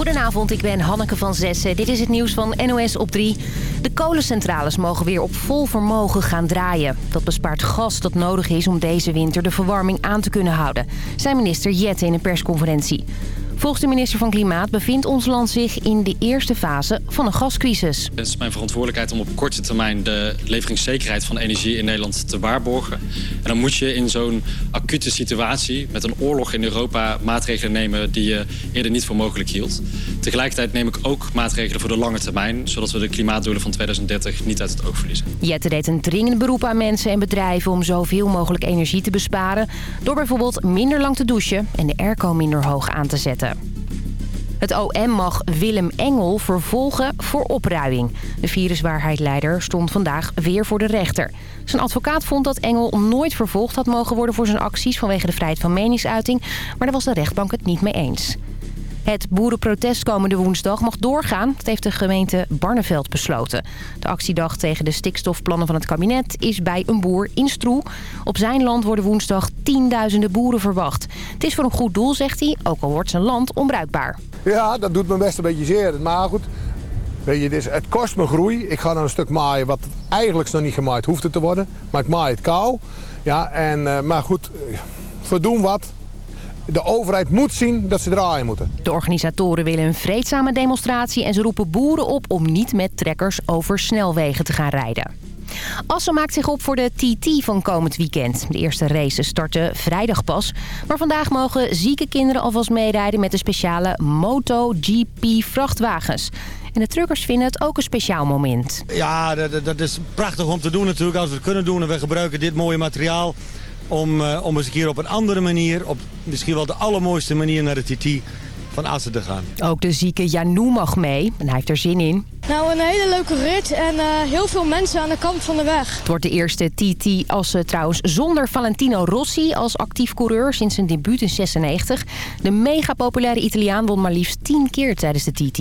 Goedenavond, ik ben Hanneke van Zessen. Dit is het nieuws van NOS op 3. De kolencentrales mogen weer op vol vermogen gaan draaien. Dat bespaart gas dat nodig is om deze winter de verwarming aan te kunnen houden... zei minister Jette in een persconferentie. Volgens de minister van Klimaat bevindt ons land zich in de eerste fase van een gascrisis. Het is mijn verantwoordelijkheid om op korte termijn de leveringszekerheid van energie in Nederland te waarborgen. En dan moet je in zo'n acute situatie met een oorlog in Europa maatregelen nemen die je eerder niet voor mogelijk hield. Tegelijkertijd neem ik ook maatregelen voor de lange termijn, zodat we de klimaatdoelen van 2030 niet uit het oog verliezen. Jette deed een dringend beroep aan mensen en bedrijven om zoveel mogelijk energie te besparen. Door bijvoorbeeld minder lang te douchen en de airco minder hoog aan te zetten. Het OM mag Willem Engel vervolgen voor opruiing. De viruswaarheidsleider stond vandaag weer voor de rechter. Zijn advocaat vond dat Engel nooit vervolgd had mogen worden voor zijn acties... vanwege de vrijheid van meningsuiting, maar daar was de rechtbank het niet mee eens. Het boerenprotest komende woensdag mag doorgaan. Dat heeft de gemeente Barneveld besloten. De actiedag tegen de stikstofplannen van het kabinet is bij een boer in Stroe. Op zijn land worden woensdag tienduizenden boeren verwacht. Het is voor een goed doel, zegt hij, ook al wordt zijn land onbruikbaar. Ja, dat doet me best een beetje zeer. Maar goed, weet je, is, het kost me groei. Ik ga dan een stuk maaien wat eigenlijk nog niet gemaaid hoeft te worden. Maar ik maai het kou. Ja, en, uh, maar goed, verdoen wat de overheid moet zien dat ze draaien moeten. De organisatoren willen een vreedzame demonstratie... en ze roepen boeren op om niet met trekkers over snelwegen te gaan rijden. Assen maakt zich op voor de TT van komend weekend. De eerste races starten vrijdag pas. Maar vandaag mogen zieke kinderen alvast meerijden met de speciale MotoGP vrachtwagens. En de truckers vinden het ook een speciaal moment. Ja, dat, dat is prachtig om te doen natuurlijk als we het kunnen doen. En we gebruiken dit mooie materiaal om, uh, om eens een keer op een andere manier, op misschien wel de allermooiste manier naar de TT van Assen te gaan. Ook de zieke Janou mag mee en hij heeft er zin in. Nou, een hele leuke rit en uh, heel veel mensen aan de kant van de weg. Het wordt de eerste TT Assen trouwens zonder Valentino Rossi als actief coureur sinds zijn debuut in 96. De mega populaire Italiaan won maar liefst 10 keer tijdens de TT.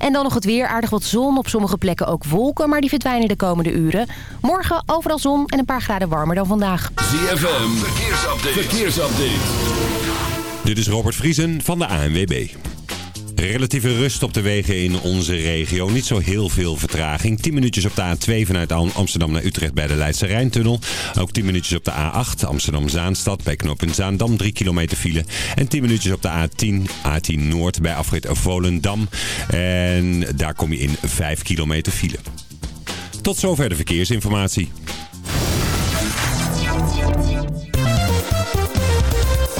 En dan nog het weer. Aardig wat zon. Op sommige plekken ook wolken, maar die verdwijnen de komende uren. Morgen overal zon en een paar graden warmer dan vandaag. ZFM, verkeersupdate. verkeersupdate. Dit is Robert Vriesen van de ANWB. Relatieve rust op de wegen in onze regio. Niet zo heel veel vertraging. 10 minuutjes op de A2 vanuit Amsterdam naar Utrecht bij de Leidse Rijntunnel. Ook 10 minuutjes op de A8 Amsterdam-Zaanstad bij knooppunt Zaandam. 3 kilometer file. En 10 minuutjes op de A10 A10 Noord bij afrit Volendam. En daar kom je in 5 kilometer file. Tot zover de verkeersinformatie.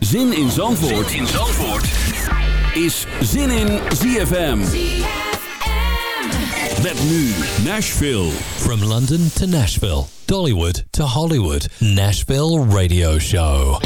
Zin in Zandvoort, zin in Zandvoort. is Zin in ZFM. Met nu Nashville. From London to Nashville, Dollywood to Hollywood, Nashville Radio Show.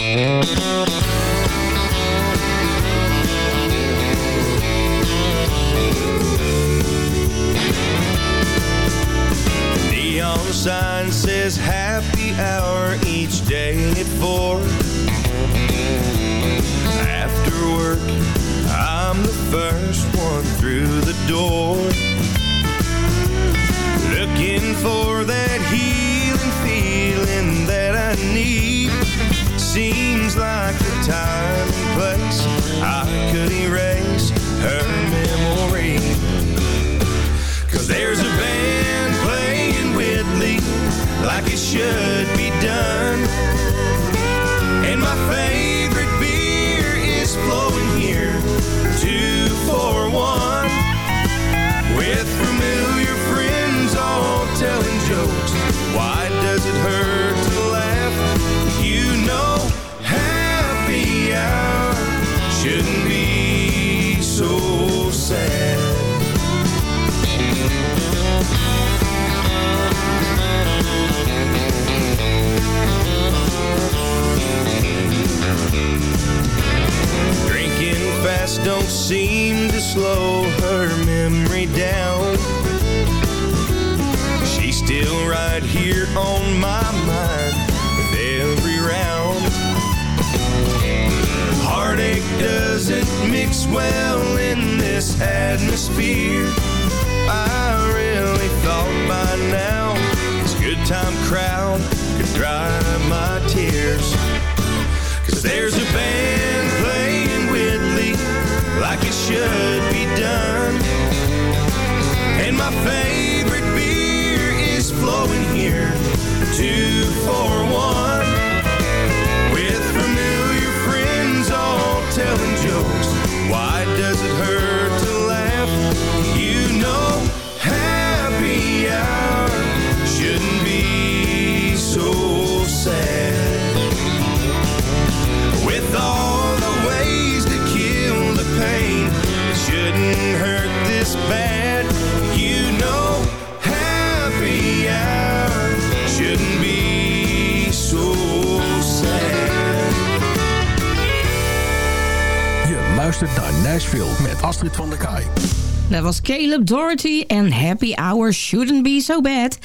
On my mind with every round. Heartache doesn't mix well in this atmosphere. I really thought by now this good time crowd could dry my tears. Cause there's a band playing Whitley like it should be done. And my favorite here, two for Dat was Caleb Doherty en Happy Hour Shouldn't Be So Bad.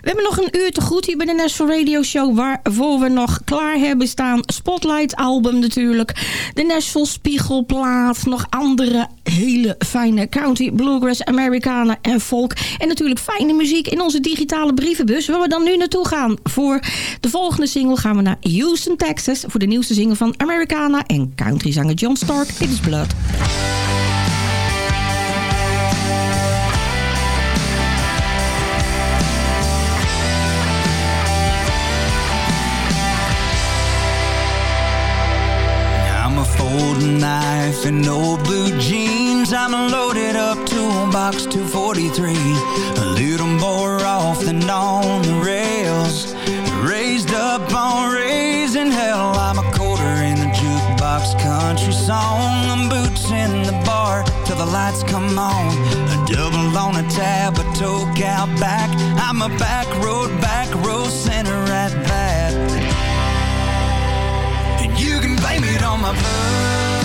We hebben nog een uur te goed hier bij de Nashville Radio Show... waarvoor we nog klaar hebben staan. Spotlight album natuurlijk. De Nashville Spiegelplaat. Nog andere hele fijne country, bluegrass, Americana en folk. En natuurlijk fijne muziek in onze digitale brievenbus... waar we dan nu naartoe gaan. Voor de volgende single gaan we naar Houston, Texas... voor de nieuwste single van Americana en countryzanger John Stark. Dit is Blood. A folding knife and old blue jeans. I'm a loaded up toolbox 243. A little more off than on the rails. Raised up on raising hell. I'm a quarter in the jukebox country song. I'm boots in the bar till the lights come on. A double on a tab, a toke out back. I'm a back road, back row center at that. On my blood.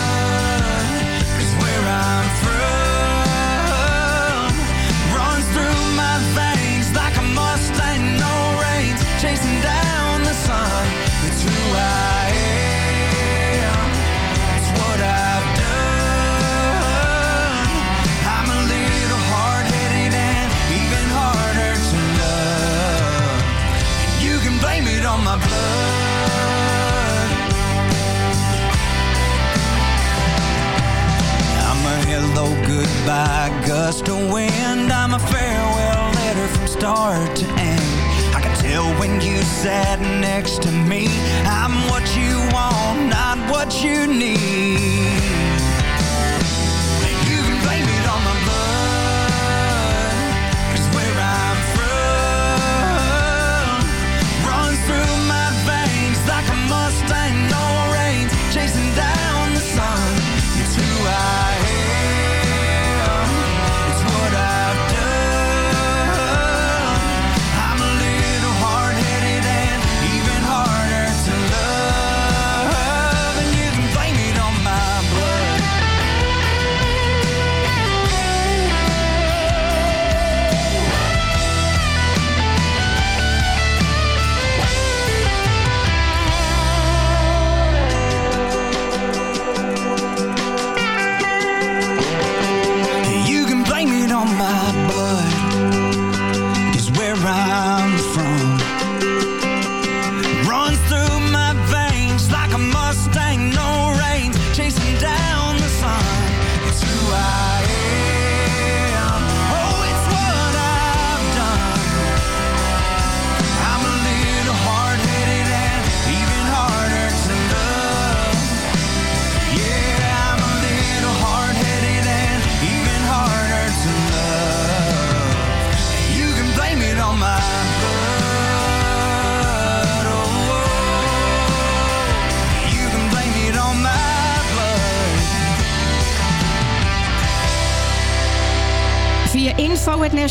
Cause where I'm from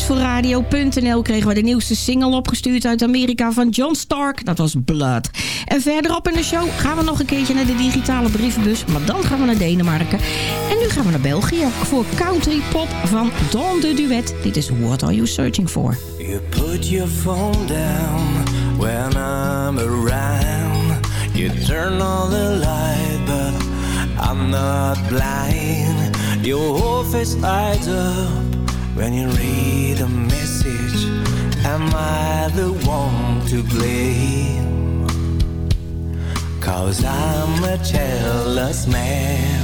info.nashvilleradio.nl kregen we de nieuwste single opgestuurd uit Amerika van John Stark. Dat was Blood. En verderop in de show gaan we nog een keertje naar de digitale brievenbus. Maar dan gaan we naar Denemarken. En nu gaan we naar België voor country pop van Don de Duet. Dit is What Are You Searching For? You put your phone down when I'm around. You turn on the light, but I'm not blind. Your whole face lights when you read a message. Am I the one to blame? Cause I'm a jealous man.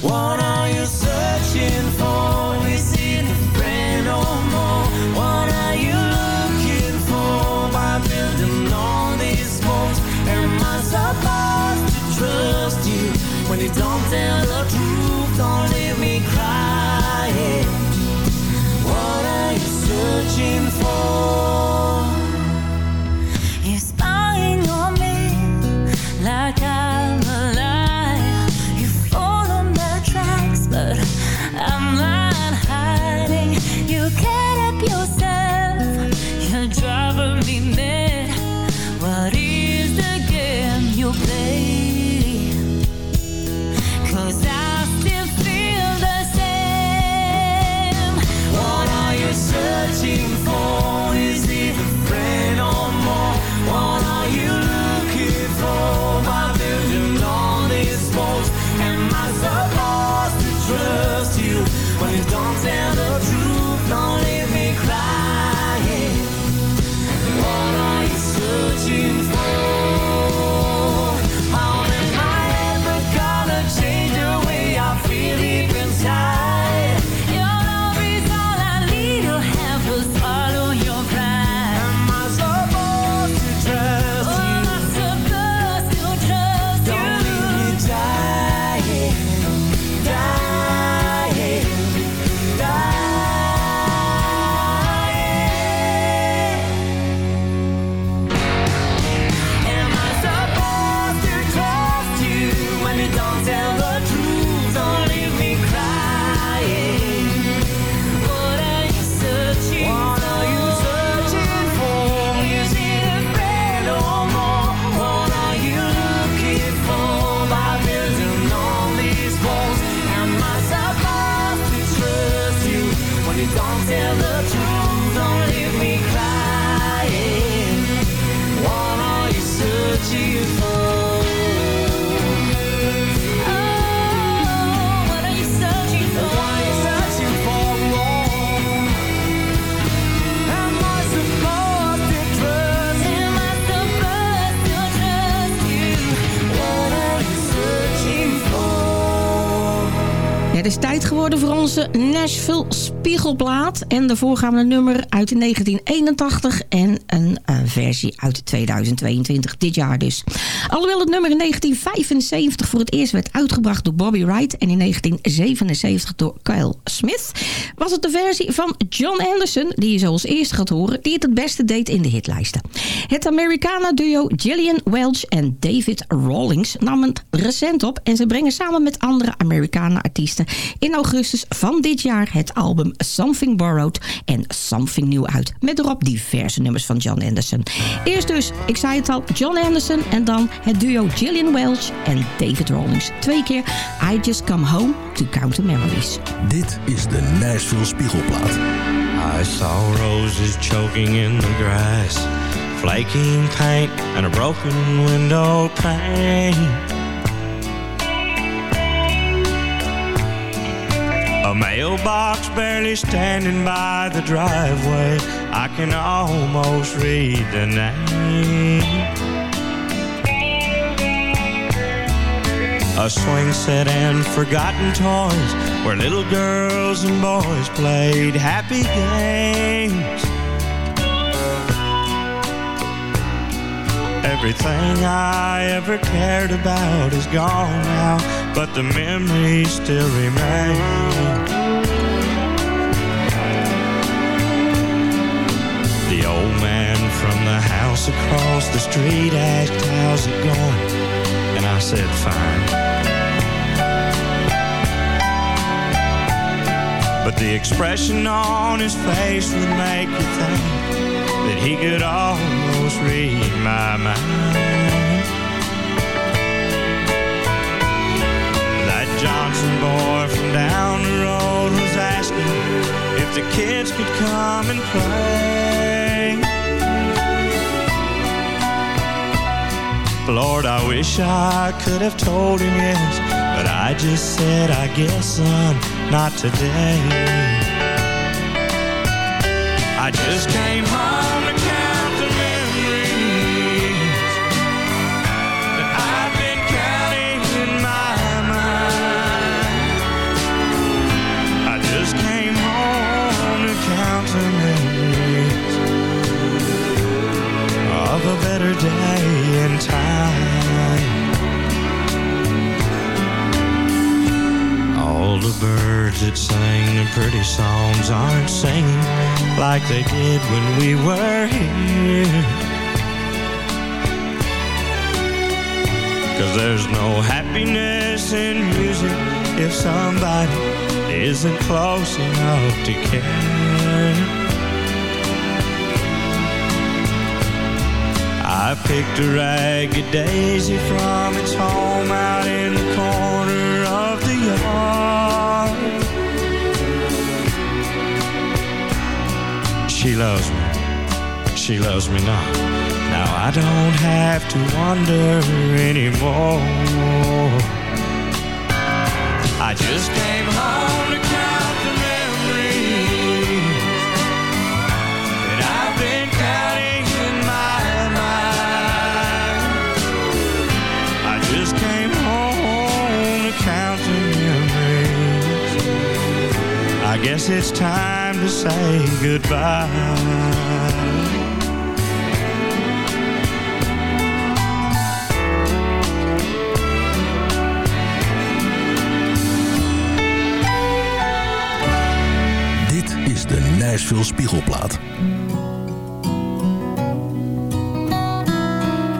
What are you searching for? Is it a friend or more? What are you looking for by building all these walls? Am I supposed to trust you when you don't tell the truth? Don't leave me crying. Searching for? Is tijd geworden voor onze Nashville Spiegelplaat. En we een nummer uit 1981 en versie uit 2022, dit jaar dus. Alhoewel het nummer in 1975 voor het eerst werd uitgebracht door Bobby Wright... en in 1977 door Kyle Smith... was het de versie van John Anderson, die je zoals eerste gaat horen... die het het beste deed in de hitlijsten. Het Americana-duo Gillian Welch en David Rawlings nam het recent op... en ze brengen samen met andere Americana-artiesten... in augustus van dit jaar het album Something Borrowed en Something New uit... met erop diverse nummers van John Anderson. Eerst dus, ik zei het al, John Anderson... en dan het duo Gillian Welch en David Rawlings. Twee keer I Just Come Home to Count the Memories. Dit is de Nashville Spiegelplaat. I saw roses choking in the grass, flaking paint and a broken window pane. A mailbox barely standing by the driveway. I can almost read the name. A swing set and forgotten toys where little girls and boys played happy games. Everything I ever cared about is gone now, but the memories still remain. The old man from the house across the street asked, How's it going? And I said, Fine. But the expression on his face would make you think that he could almost read my mind. That Johnson boy from down the road was asking if the kids could come and play. Lord, I wish I could have told him yes, but I just said, I guess, son, not today. I just came home the birds that sang the pretty songs aren't singing like they did when we were here. Cause there's no happiness in music if somebody isn't close enough to care. I picked a ragged daisy from its home out in the corner the. She loves me, she loves me not. Now I don't have to wonder anymore. I just came home to count guess it's time to say goodbye. Dit is de Nashville Spiegelplaat.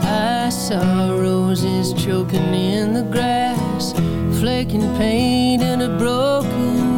I saw roses choking in the grass, flaking paint in a broken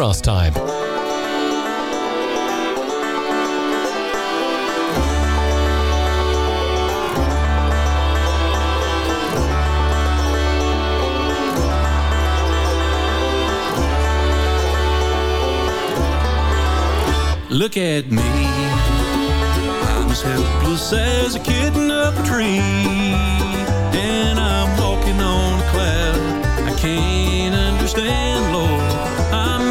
Bluegrass Time. Look at me. I'm as helpless as a kitten up a tree. And I'm walking on a cloud. I can't understand, Lord.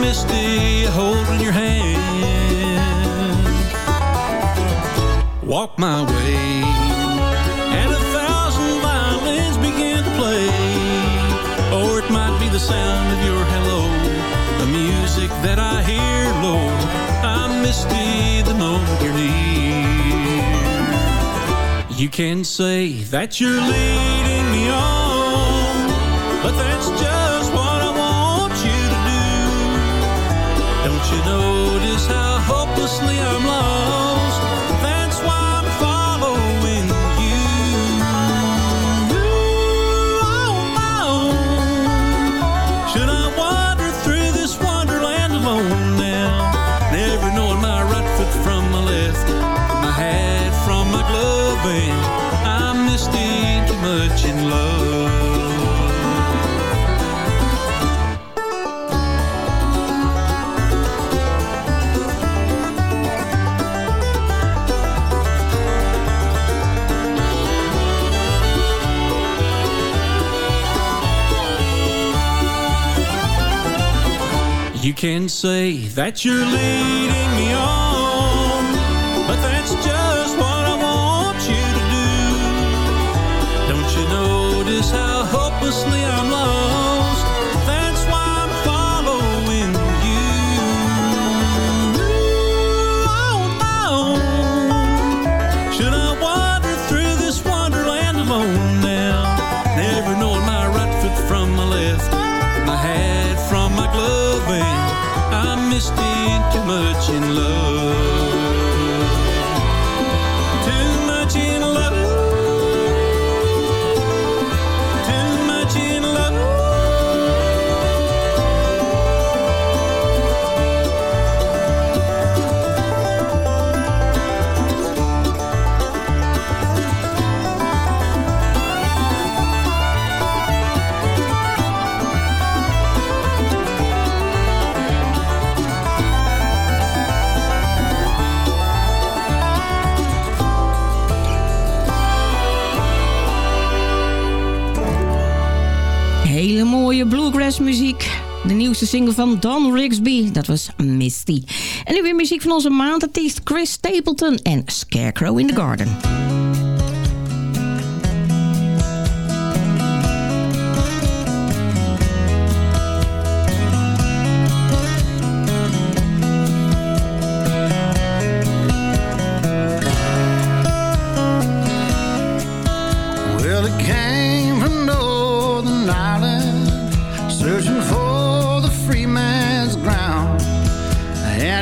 Misty holding your hand. Walk my way. And a thousand violins begin to play. Or it might be the sound of your hello. The music that I hear, Lord. I'm misty the moment you're near. You can say that you're leading me on, but that's just can say that you're leading single van Don Rigsby, dat was Misty. En nu weer muziek van onze maandartiest Chris Stapleton en Scarecrow in the Garden.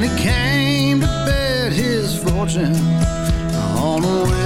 He came to bet his fortune on a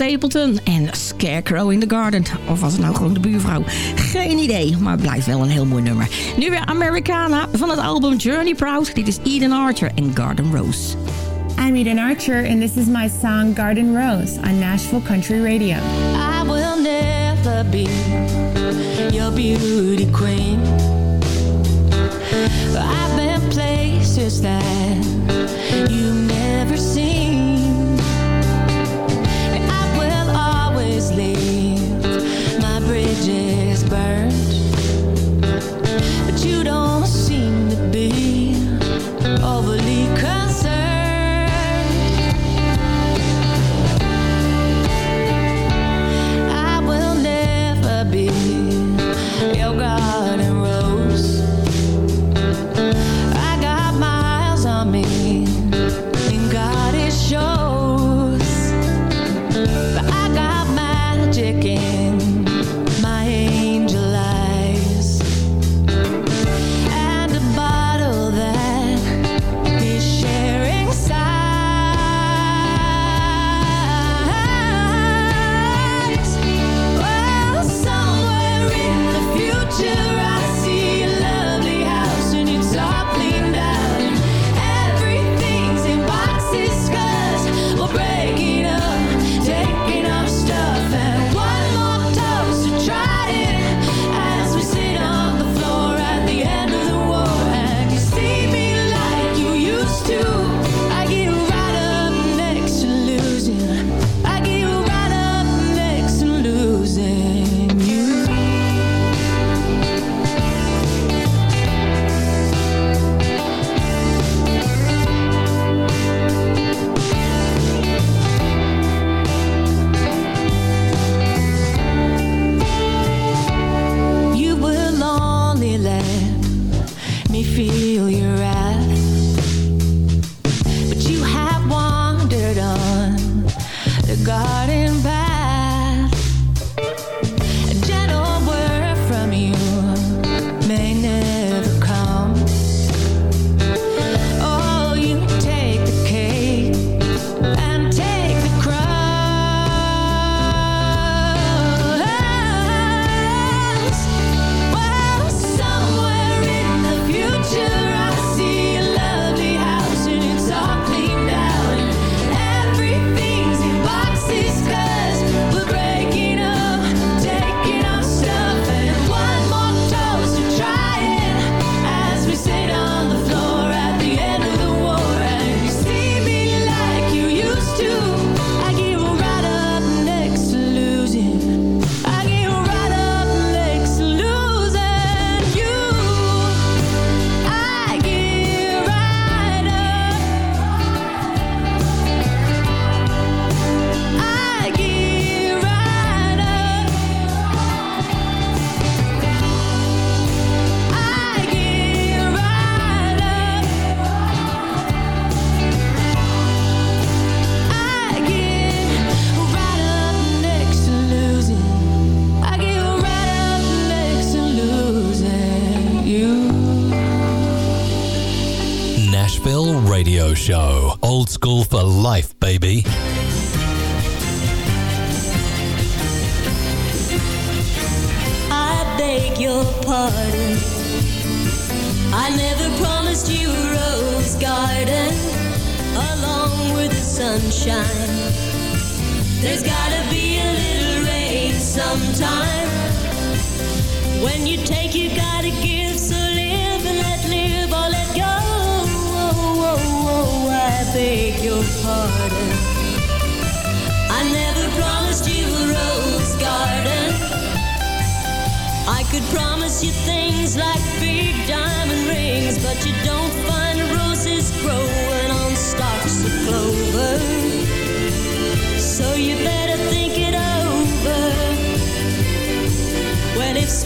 Stapleton en Scarecrow in the Garden. Of was het nou gewoon de buurvrouw? Geen idee, maar het blijft wel een heel mooi nummer. Nu weer Americana van het album Journey Proud. Dit is Eden Archer en Garden Rose. I'm Eden Archer and this is my song Garden Rose on Nashville Country Radio. I will never be your beauty queen.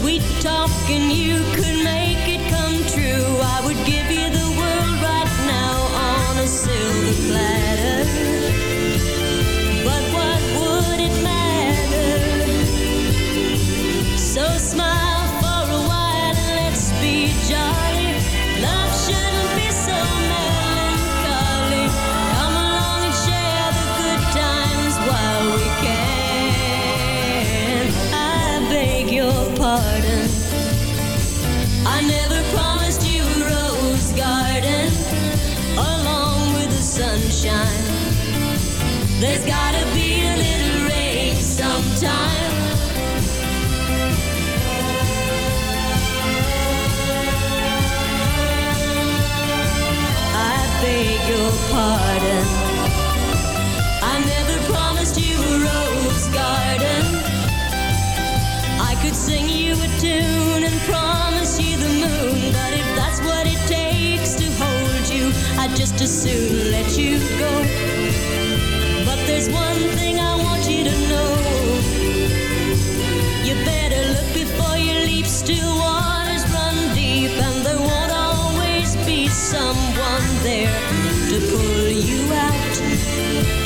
sweet talk and you could make it come true, I would give you As soon let you go. But there's one thing I want you to know. You better look before you leap, still waters run deep, and there won't always be someone there to pull you out.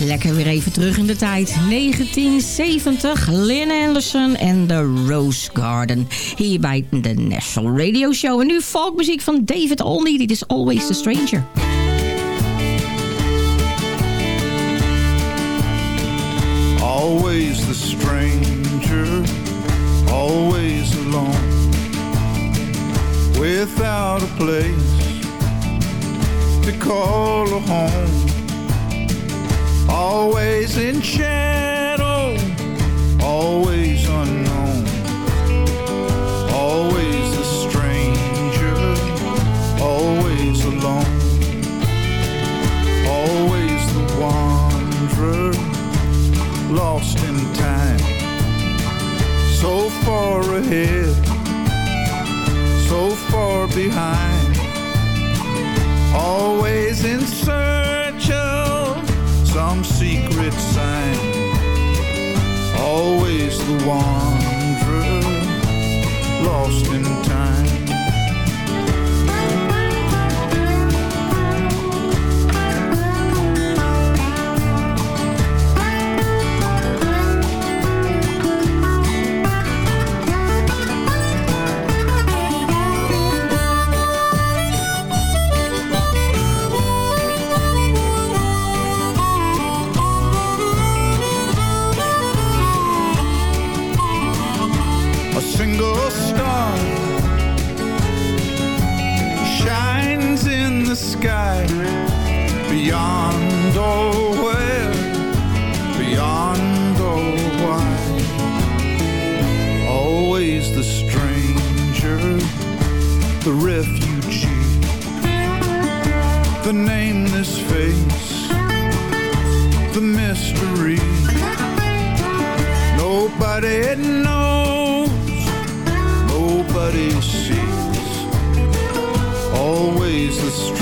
Lekker weer even terug in de tijd. 1970, Lynn Anderson en The Rose Garden. Hier bij de National Radio Show. En nu folkmuziek van David Olney. Dit is Always the Stranger. Always the stranger, always alone, without a place to call a home. Always in shadow, always unknown, always the stranger, always alone, always the wanderer lost in time. So far ahead, so far behind. Always in the wanderer lost in sky beyond all where, beyond all why. Always the stranger, the refugee, the nameless face, the mystery. Nobody knows nobody sees. Always the stranger,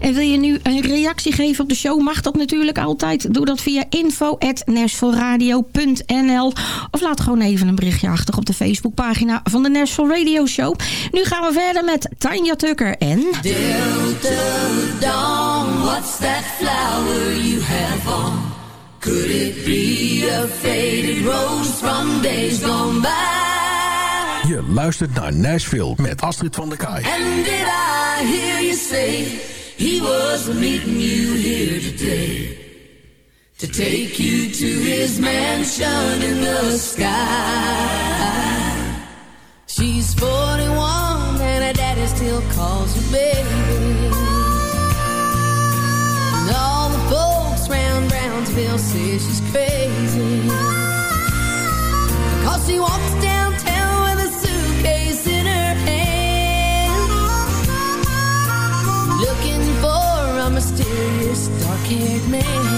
En wil je nu een reactie geven op de show? Mag dat natuurlijk altijd. Doe dat via info.nashvilleradio.nl Of laat gewoon even een berichtje achter op de Facebookpagina van de Nashville Radio Show. Nu gaan we verder met Tanja Tucker en... What's that flower you have on? Could it be a faded rose from days gone by? Luistert naar Nashville met Astrid van der Kaai. And did I hear you say he was meeting you here today? To take you to his mansion in the sky. She's 41 and her daddy still calls her baby. And all the folks round Brownsville say she's crazy. Cause she walks downtown mysterious dark-haired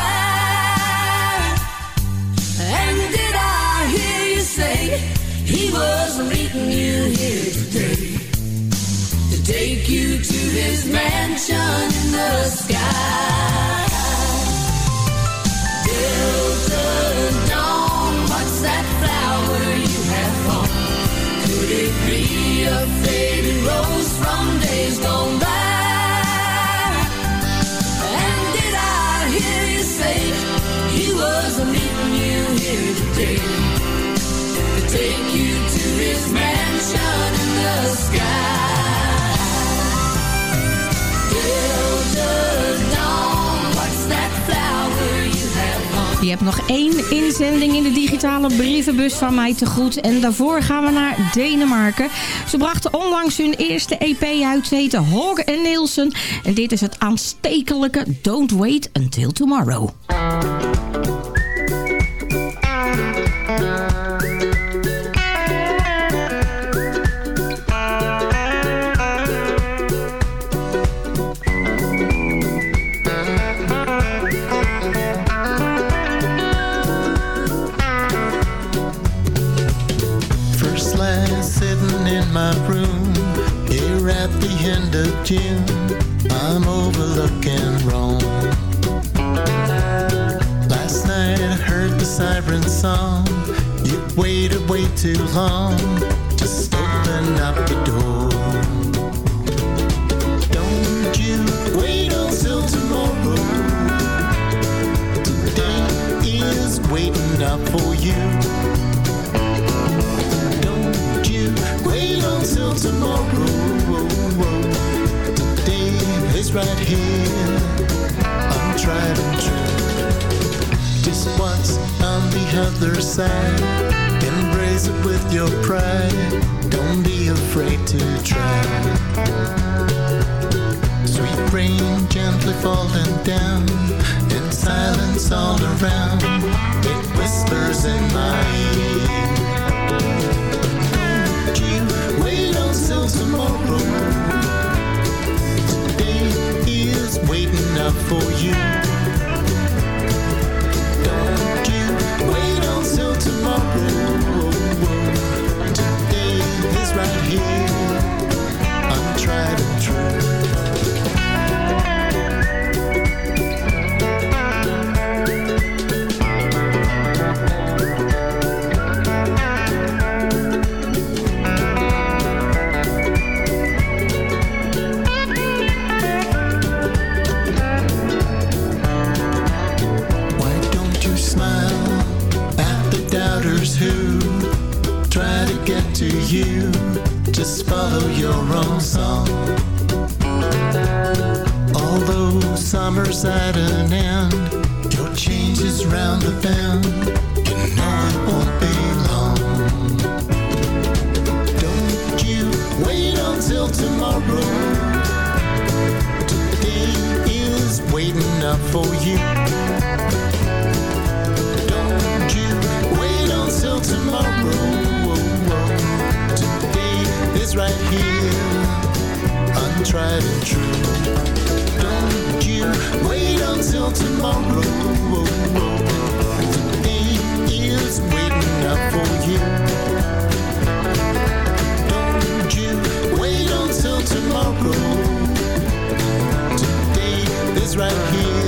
Was meeting you here today to take you to his mansion in the sky? Delta Dawn, what's that flower you have on? Could it be a faded rose from days gone by? And did I hear you say he was meeting you here today to take you Je hebt nog één inzending in de digitale brievenbus van mij te goed. En daarvoor gaan we naar Denemarken. Ze brachten onlangs hun eerste EP uit. Ze heette Hog en Nielsen. En dit is het aanstekelijke Don't Wait Until Tomorrow. End. I'm overlooking Rome. Last night I heard the siren song. You waited way too long. Just open up the door. Don't you wait until tomorrow. Today is waiting up for you. Other side. Embrace it with your pride. Don't be afraid to try. Sweet rain gently falling down. In silence all around. It whispers in my ear. Don't you wait until tomorrow. Today is waiting up for you. Today right here. I'm tried and you. Just follow your own song. Although summer's at an end, your change is round the bend. You know it won't be long. Don't you wait until tomorrow. Today is waiting up for you. Don't you wait until tomorrow. Is right here, untried and true. Don't you wait until tomorrow. Today is waiting up for you. Don't you wait until tomorrow. Today is right here,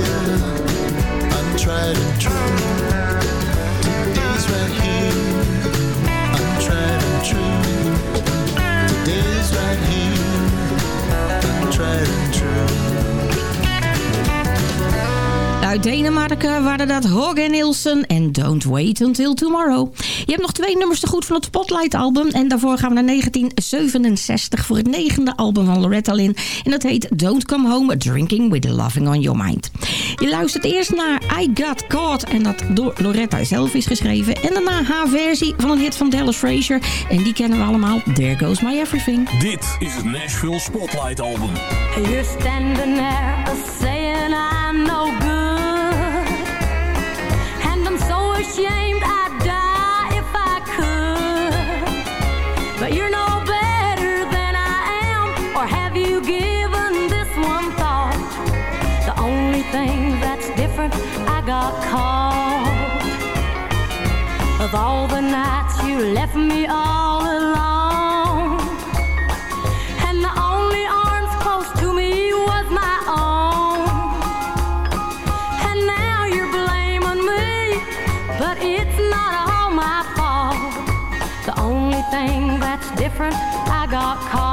Uit Denemarken waren dat Hog en Nielsen en Don't Wait Until Tomorrow. Je hebt nog twee nummers te goed van het Spotlight album. En daarvoor gaan we naar 1967 voor het negende album van Loretta Lynn. En dat heet Don't Come Home Drinking With Loving On Your Mind. Je luistert eerst naar I Got Caught. En dat door Loretta zelf is geschreven. En daarna haar versie van een hit van Dallas Frazier. En die kennen we allemaal. There Goes My Everything. Dit is het Nashville Spotlight Album. You're standing there saying I'm no All the nights you left me all alone. And the only arms close to me was my own. And now you're blaming me, but it's not all my fault. The only thing that's different, I got caught.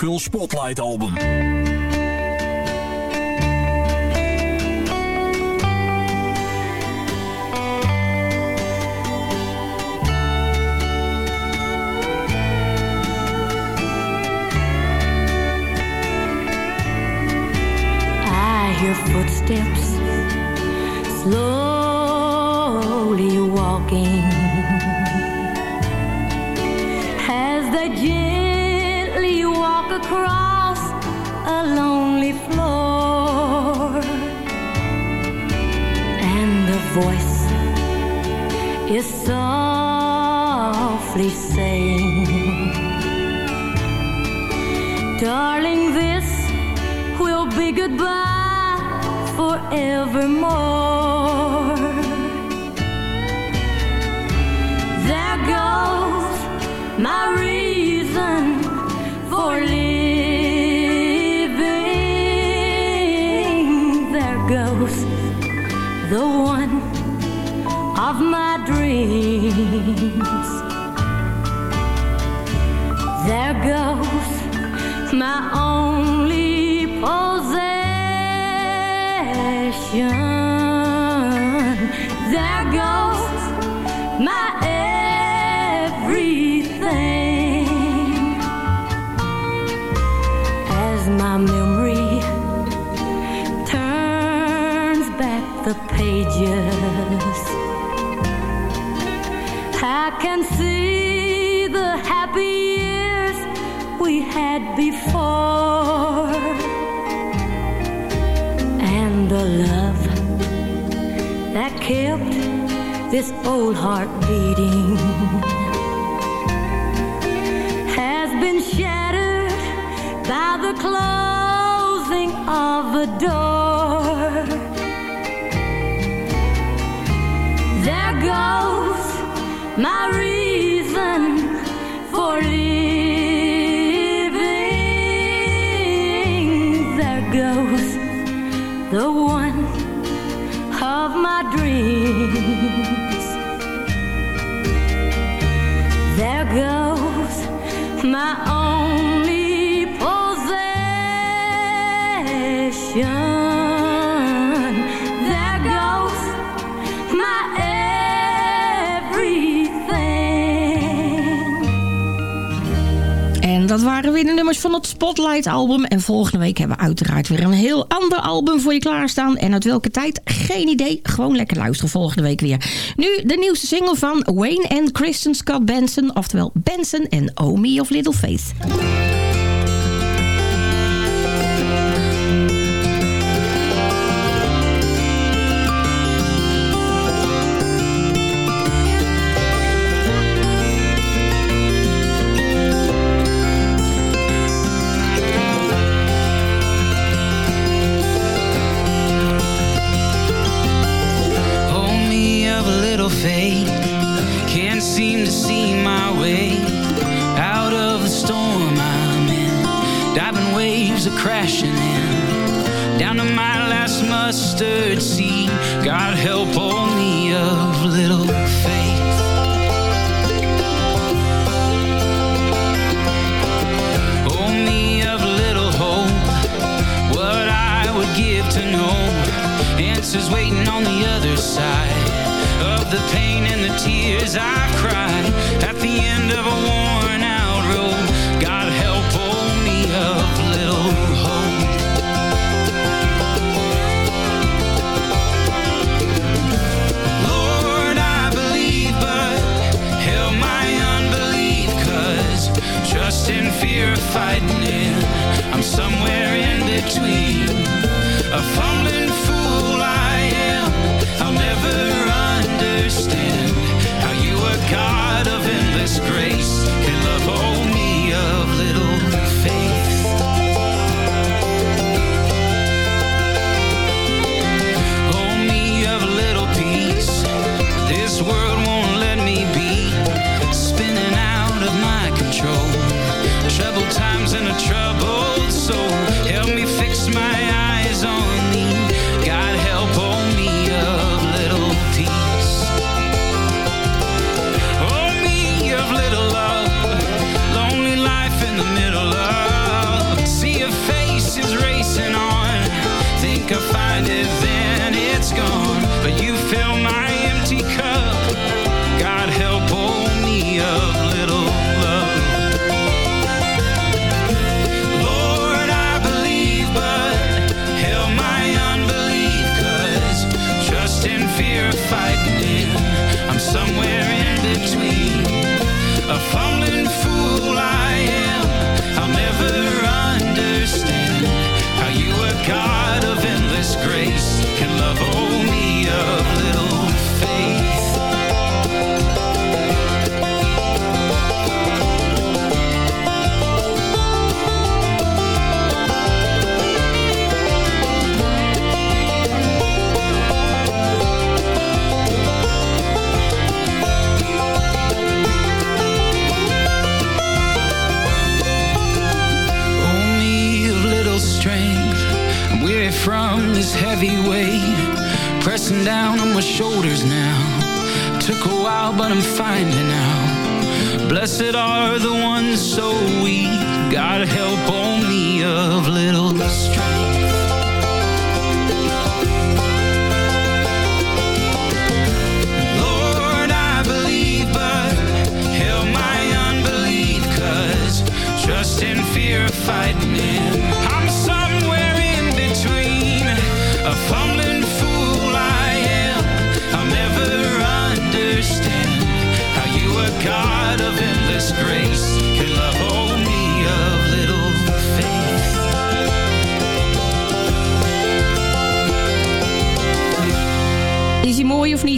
Nashville Spotlight Album. Footsteps slowly softly saying, Darling, this will be goodbye forevermore. There goes my There goes my only possession. There goes my everything. As my memory turns back the pages, I can see the happy years we had before and the love that kept this old heart beating has been shattered by the closing of the door. There goes my reason for living. There goes the one of my dreams. There goes my dat waren weer de nummers van het Spotlight album. En volgende week hebben we uiteraard weer een heel ander album voor je klaarstaan. En uit welke tijd? Geen idee. Gewoon lekker luisteren volgende week weer. Nu de nieuwste single van Wayne en Kristen Scott Benson. Oftewel Benson en Omi of Little Faith. this heavy weight pressing down on my shoulders now. Took a while, but I'm finding out. Blessed are the ones so weak. God help on me of little strength. Just in fear of fighting it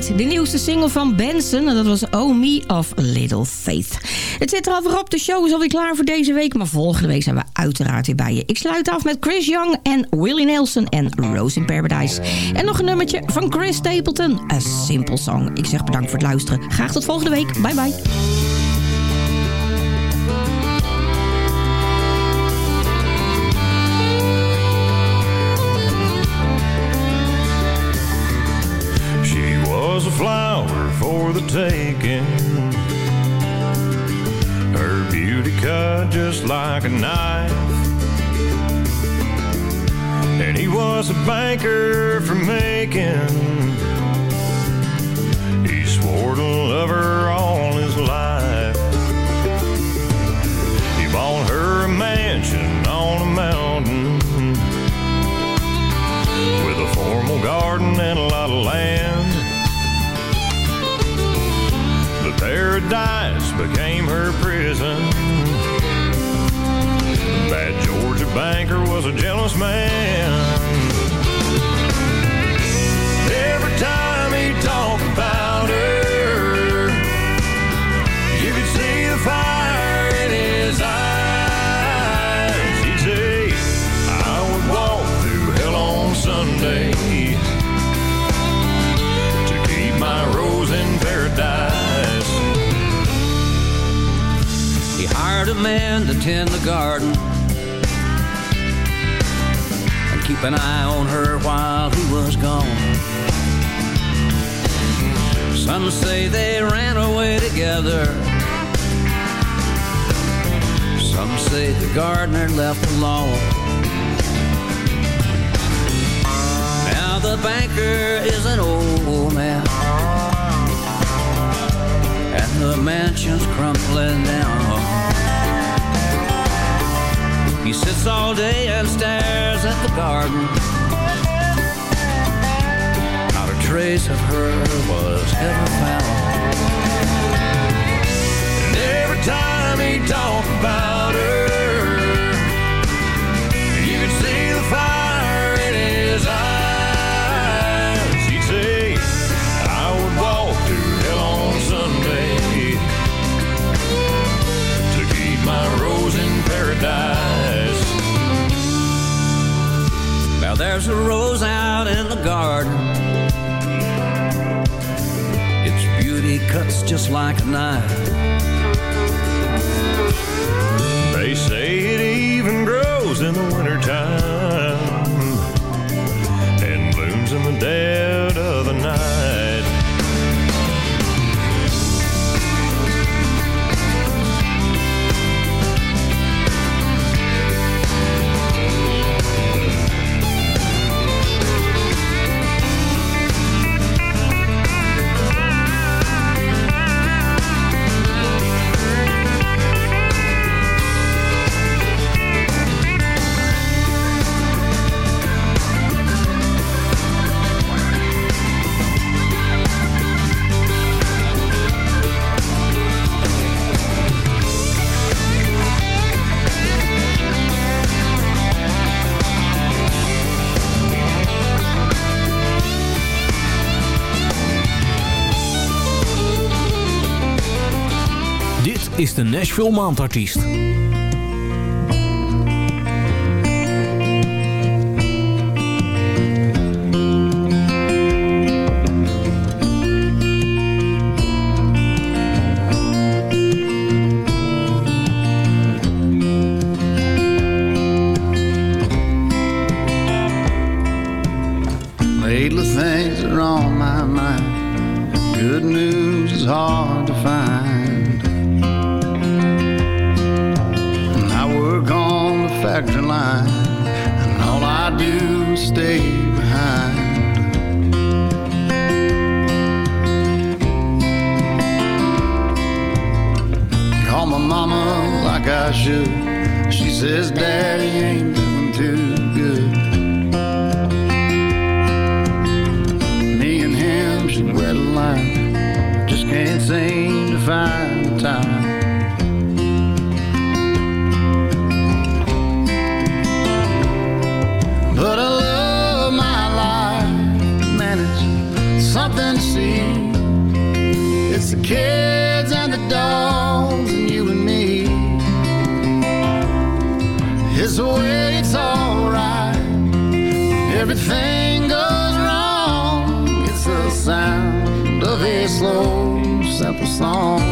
De nieuwste single van Benson, en dat was Oh Me of Little Faith. Het zit er alweer op, de show is alweer klaar voor deze week... maar volgende week zijn we uiteraard weer bij je. Ik sluit af met Chris Young en Willie Nelson en Rose in Paradise. En nog een nummertje van Chris Stapleton, A Simple Song. Ik zeg bedankt voor het luisteren. Graag tot volgende week. Bye bye. The taking. Her beauty cut just like a knife. And he was a banker for making. He swore to love her all his life. He bought her a mansion on a mountain with a formal garden and a lot of land. But paradise became her prison. Bad Georgia banker was a jealous man. Every time he talked about a man to tend the garden and keep an eye on her while he was gone. Some say they ran away together. Some say the gardener left alone. Now the banker is an old man, and the mansion's crumbling down. He sits all day and stares at the garden. Not a trace of her was ever found. And every time he talked about her, you could see the fire in his eyes. There's a rose out in the garden. Its beauty cuts just like a knife. They say it even grows in the wintertime and blooms in the dead of the night. Is de Nashville Maandartiest. song.